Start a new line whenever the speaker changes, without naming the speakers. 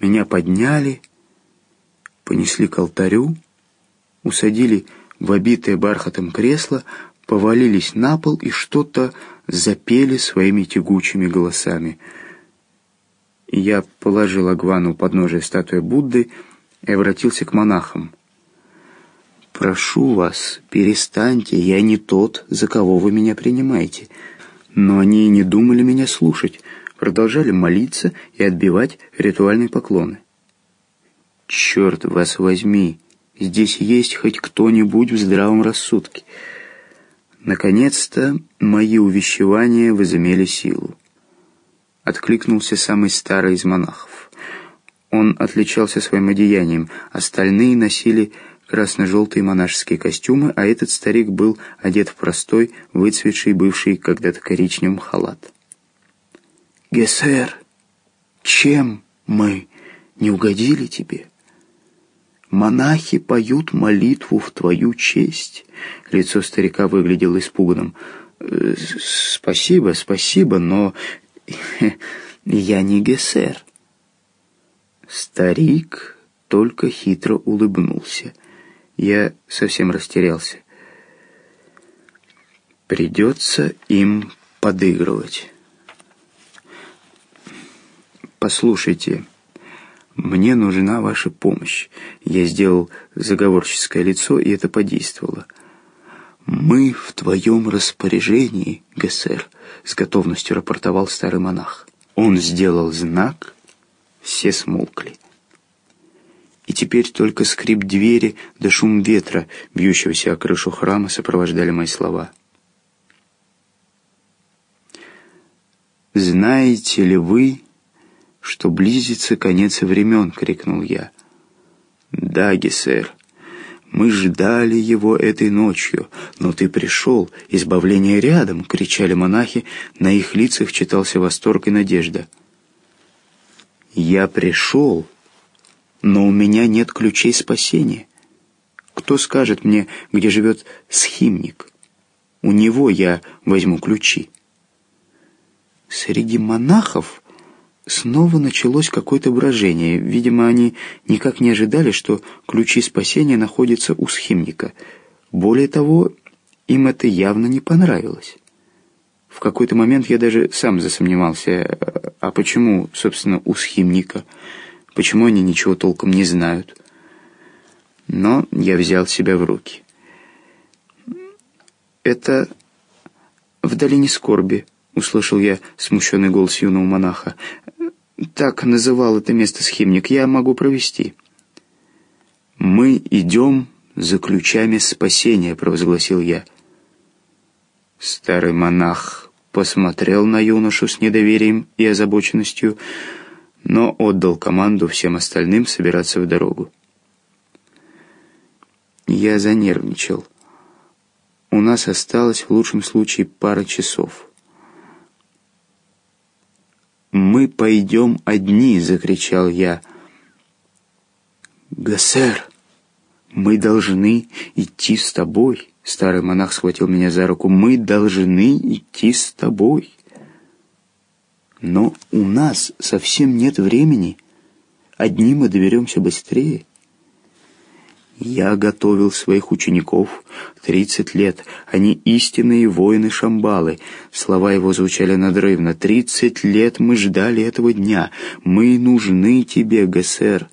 Меня подняли, понесли к алтарю, усадили в обитое бархатом кресло, повалились на пол и что-то запели своими тягучими голосами. Я положил Агвану у подножия статуи Будды и обратился к монахам. «Прошу вас, перестаньте, я не тот, за кого вы меня принимаете». Но они и не думали меня слушать, продолжали молиться и отбивать ритуальные поклоны. «Черт вас возьми!» Здесь есть хоть кто-нибудь в здравом рассудке. Наконец-то мои увещевания возымели силу. Откликнулся самый старый из монахов. Он отличался своим одеянием, остальные носили красно-желтые монашеские костюмы, а этот старик был одет в простой, выцветший, бывший когда-то коричневым халат. «Гессер, чем мы не угодили тебе?» Монахи поют молитву в твою честь. Лицо старика выглядело испуганным. «Э, «Спасибо, спасибо, но я не Гессер». Старик только хитро улыбнулся. Я совсем растерялся. Придется им подыгрывать. «Послушайте», «Мне нужна ваша помощь». Я сделал заговорческое лицо, и это подействовало. «Мы в твоем распоряжении, Гессер», — с готовностью рапортовал старый монах. Он сделал знак, все смолкли. И теперь только скрип двери да шум ветра, бьющегося о крышу храма, сопровождали мои слова. «Знаете ли вы, что близится конец времен!» — крикнул я. «Да, Гессер, мы ждали его этой ночью, но ты пришел, избавление рядом!» — кричали монахи, на их лицах читался восторг и надежда. «Я пришел, но у меня нет ключей спасения. Кто скажет мне, где живет схимник? У него я возьму ключи». Среди монахов Снова началось какое-то брожение. Видимо, они никак не ожидали, что ключи спасения находятся у схимника. Более того, им это явно не понравилось. В какой-то момент я даже сам засомневался, а почему, собственно, у схимника? Почему они ничего толком не знают? Но я взял себя в руки. «Это в долине скорби», — услышал я смущенный голос юного монаха. Так называл это место схимник. Я могу провести. «Мы идем за ключами спасения», — провозгласил я. Старый монах посмотрел на юношу с недоверием и озабоченностью, но отдал команду всем остальным собираться в дорогу. Я занервничал. У нас осталось в лучшем случае пара часов. «Мы пойдем одни!» — закричал я. «Гасер, мы должны идти с тобой!» Старый монах схватил меня за руку. «Мы должны идти с тобой!» «Но у нас совсем нет времени. Одни мы доберемся быстрее». Я готовил своих учеников тридцать лет. Они истинные воины Шамбалы. Слова его звучали надрывно. Тридцать лет мы ждали этого дня. Мы нужны тебе, Гессер.